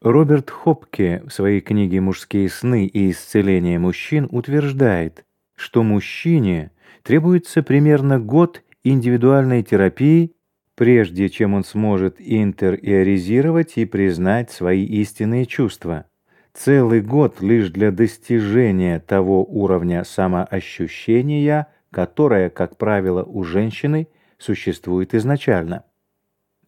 Роберт Хопке в своей книге «Мужские сны и исцеление мужчин» утверждает, что мужчине требуется примерно год индивидуальной терапии, прежде чем он сможет интериоризировать и признать свои истинные чувства. Целый год лишь для достижения того уровня самоощущения, которое, как правило, у женщины существует изначально.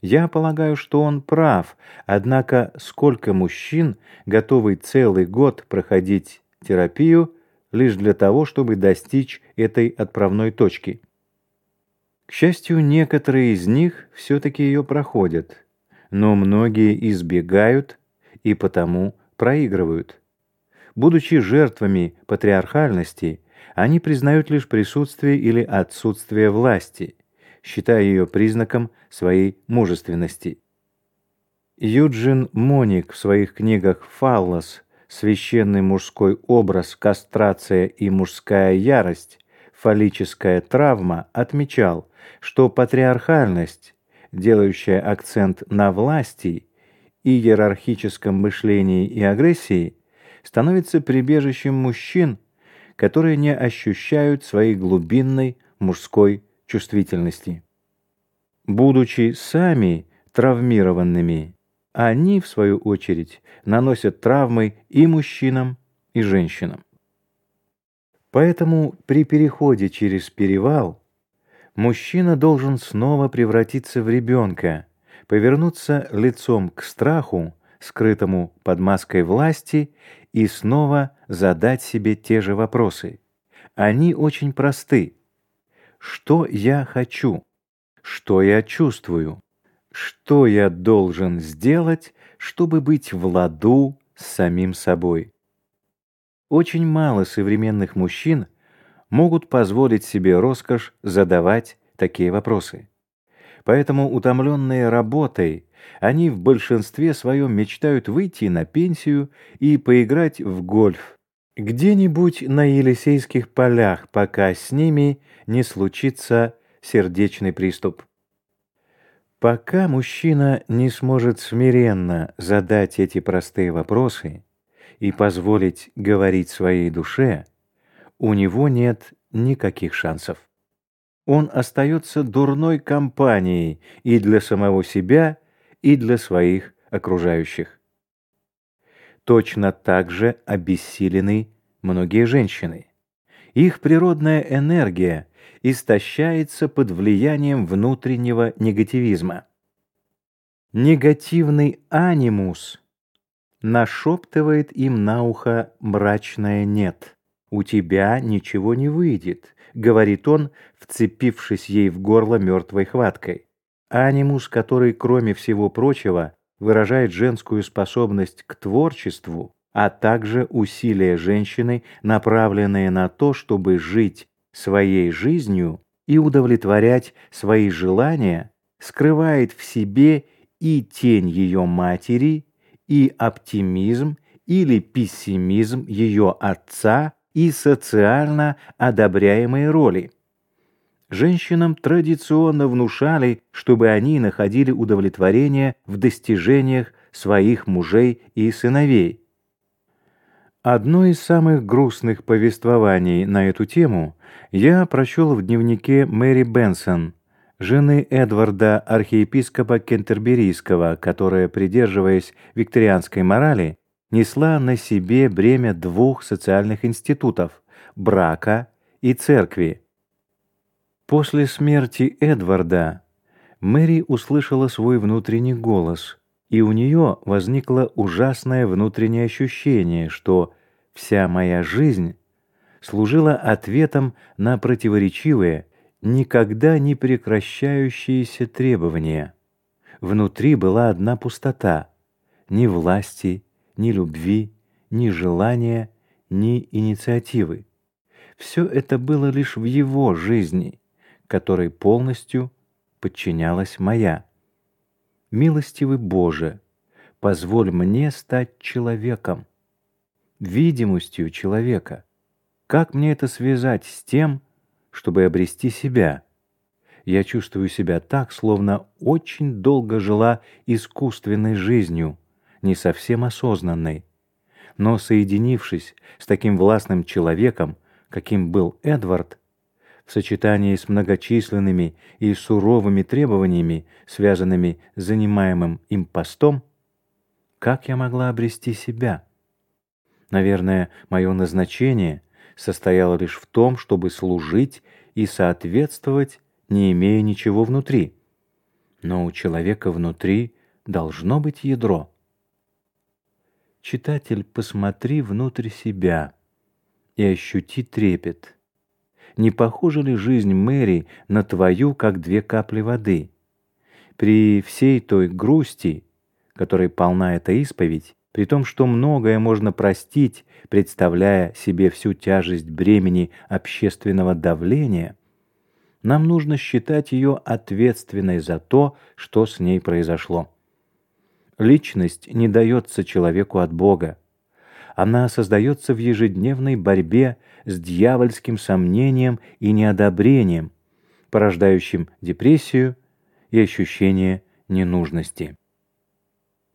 Я полагаю, что он прав, однако сколько мужчин готовы целый год проходить терапию лишь для того, чтобы достичь этой отправной точки? К счастью, некоторые из них все-таки ее проходят, но многие избегают и потому проигрывают. Будучи жертвами патриархальности, они признают лишь присутствие или отсутствие власти – считая ее признаком своей мужественности. Юджин Моник в своих книгах «Фаллос. Священный мужской образ, кастрация и мужская ярость. Фаллическая травма» отмечал, что патриархальность, делающая акцент на власти и иерархическом мышлении и агрессии, становится прибежищем мужчин, которые не ощущают своей глубинной мужской чувствительности. Будучи сами травмированными, они, в свою очередь, наносят травмы и мужчинам, и женщинам. Поэтому при переходе через перевал мужчина должен снова превратиться в ребенка, повернуться лицом к страху, скрытому под маской власти, и снова задать себе те же вопросы. Они очень просты. Что я хочу? Что я чувствую? Что я должен сделать, чтобы быть в ладу с самим собой? Очень мало современных мужчин могут позволить себе роскошь задавать такие вопросы. Поэтому, утомленные работой, они в большинстве своем мечтают выйти на пенсию и поиграть в гольф, где-нибудь на Елисейских полях, пока с ними не случится сердечный приступ. Пока мужчина не сможет смиренно задать эти простые вопросы и позволить говорить своей душе, у него нет никаких шансов. Он остается дурной компанией и для самого себя, и для своих окружающих. Точно так же обессилены многие женщины. Их природная энергия истощается под влиянием внутреннего негативизма. Негативный анимус нашептывает им на ухо мрачное «нет». «У тебя ничего не выйдет», — говорит он, вцепившись ей в горло мертвой хваткой. Анимус, который, кроме всего прочего, выражает женскую способность к творчеству, а также усилия женщины, направленные на то, чтобы жить своей жизнью и удовлетворять свои желания, скрывает в себе и тень ее матери, и оптимизм или пессимизм ее отца, и социально одобряемые роли. Женщинам традиционно внушали, чтобы они находили удовлетворение в достижениях своих мужей и сыновей. Одно из самых грустных повествований на эту тему я прочел в дневнике Мэри Бенсон, жены Эдварда, архиепископа Кентерберийского, которая, придерживаясь викторианской морали, несла на себе бремя двух социальных институтов – брака и церкви. После смерти Эдварда Мэри услышала свой внутренний голос – и у нее возникло ужасное внутреннее ощущение, что вся моя жизнь служила ответом на противоречивые, никогда не прекращающиеся требования. Внутри была одна пустота, ни власти, ни любви, ни желания, ни инициативы. Все это было лишь в его жизни, которой полностью подчинялась моя. Милостивый Боже, позволь мне стать человеком, видимостью человека. Как мне это связать с тем, чтобы обрести себя? Я чувствую себя так, словно очень долго жила искусственной жизнью, не совсем осознанной. Но соединившись с таким властным человеком, каким был Эдвард, в сочетании с многочисленными и суровыми требованиями, связанными с занимаемым им постом, как я могла обрести себя? Наверное, мое назначение состояло лишь в том, чтобы служить и соответствовать, не имея ничего внутри. Но у человека внутри должно быть ядро. Читатель, посмотри внутрь себя и ощути трепет. Не похожа ли жизнь Мэри на твою, как две капли воды? При всей той грусти, которой полна эта исповедь, при том, что многое можно простить, представляя себе всю тяжесть бремени общественного давления, нам нужно считать ее ответственной за то, что с ней произошло. Личность не дается человеку от Бога. Она создается в ежедневной борьбе с дьявольским сомнением и неодобрением, порождающим депрессию и ощущение ненужности.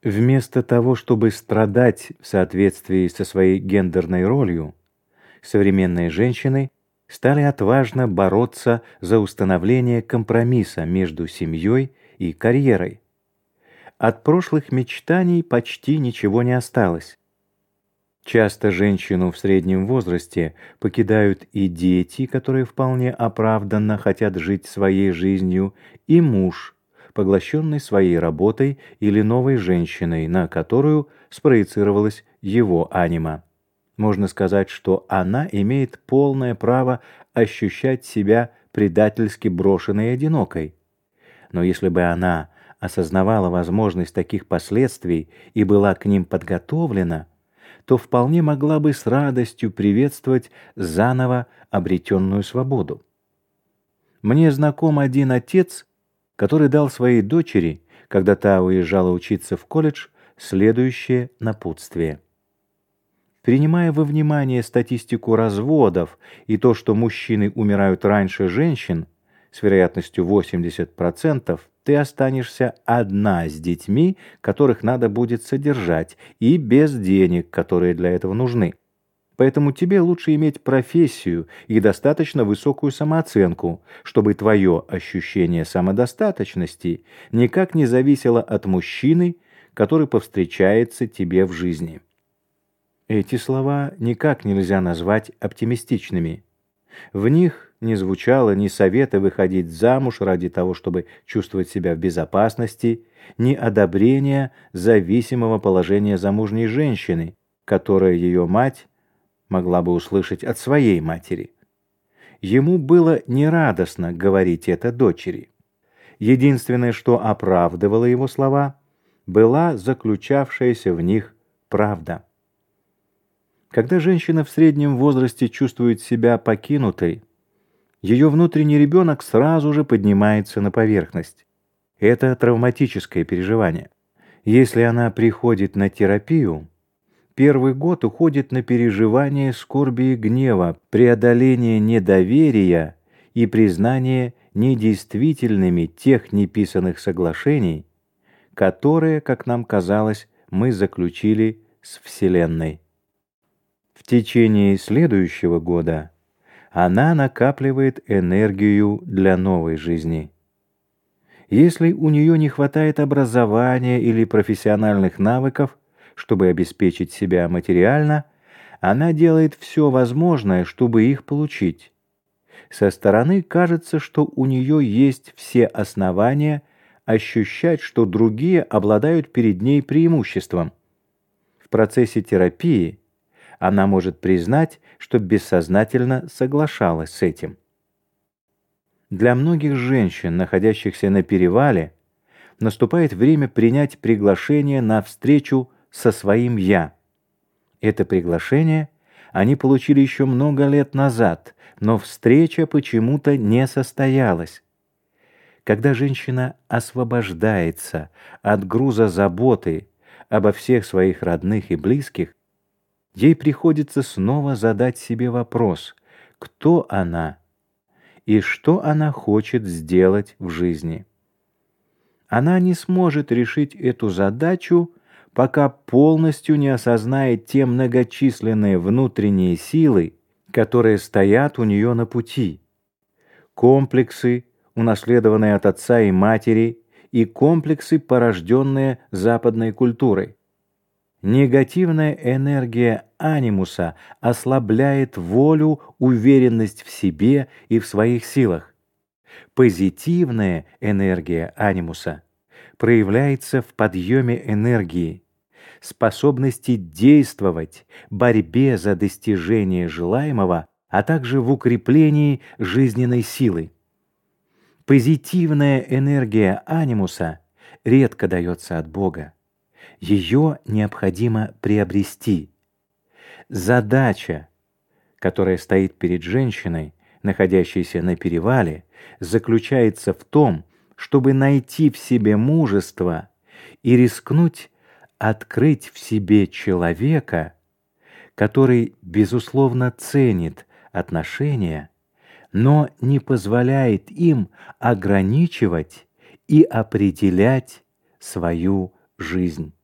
Вместо того, чтобы страдать в соответствии со своей гендерной ролью, современные женщины стали отважно бороться за установление компромисса между семьей и карьерой. От прошлых мечтаний почти ничего не осталось. Часто женщину в среднем возрасте покидают и дети, которые вполне оправданно хотят жить своей жизнью, и муж, поглощенный своей работой или новой женщиной, на которую спроецировалась его анима. Можно сказать, что она имеет полное право ощущать себя предательски брошенной и одинокой. Но если бы она осознавала возможность таких последствий и была к ним подготовлена, то вполне могла бы с радостью приветствовать заново обретенную свободу. Мне знаком один отец, который дал своей дочери, когда та уезжала учиться в колледж, следующее напутствие. Принимая во внимание статистику разводов и то, что мужчины умирают раньше женщин, с вероятностью 80%, ты останешься одна с детьми, которых надо будет содержать, и без денег, которые для этого нужны. Поэтому тебе лучше иметь профессию и достаточно высокую самооценку, чтобы твое ощущение самодостаточности никак не зависело от мужчины, который повстречается тебе в жизни. Эти слова никак нельзя назвать оптимистичными. В них не звучало ни совета выходить замуж ради того, чтобы чувствовать себя в безопасности, ни одобрения зависимого положения замужней женщины, которое ее мать могла бы услышать от своей матери. Ему было нерадостно говорить это дочери. Единственное, что оправдывало его слова, была заключавшаяся в них правда. Когда женщина в среднем возрасте чувствует себя покинутой, ее внутренний ребенок сразу же поднимается на поверхность. Это травматическое переживание. Если она приходит на терапию, первый год уходит на переживание скорби и гнева, преодоление недоверия и признание недействительными тех неписанных соглашений, которые, как нам казалось, мы заключили с Вселенной. В течение следующего года она накапливает энергию для новой жизни. Если у нее не хватает образования или профессиональных навыков, чтобы обеспечить себя материально, она делает все возможное, чтобы их получить. Со стороны кажется, что у нее есть все основания ощущать, что другие обладают перед ней преимуществом. В процессе терапии она может признать, что бессознательно соглашалась с этим. Для многих женщин, находящихся на перевале, наступает время принять приглашение на встречу со своим «я». Это приглашение они получили еще много лет назад, но встреча почему-то не состоялась. Когда женщина освобождается от груза заботы обо всех своих родных и близких, ей приходится снова задать себе вопрос, кто она и что она хочет сделать в жизни. Она не сможет решить эту задачу, пока полностью не осознает те многочисленные внутренние силы, которые стоят у нее на пути. Комплексы, унаследованные от отца и матери, и комплексы, порожденные западной культурой. Негативная энергия анимуса ослабляет волю, уверенность в себе и в своих силах. Позитивная энергия анимуса проявляется в подъеме энергии, способности действовать, борьбе за достижение желаемого, а также в укреплении жизненной силы. Позитивная энергия анимуса редко дается от Бога. Ее необходимо приобрести. Задача, которая стоит перед женщиной, находящейся на перевале, заключается в том, чтобы найти в себе мужество и рискнуть открыть в себе человека, который, безусловно, ценит отношения, но не позволяет им ограничивать и определять свою жизнь.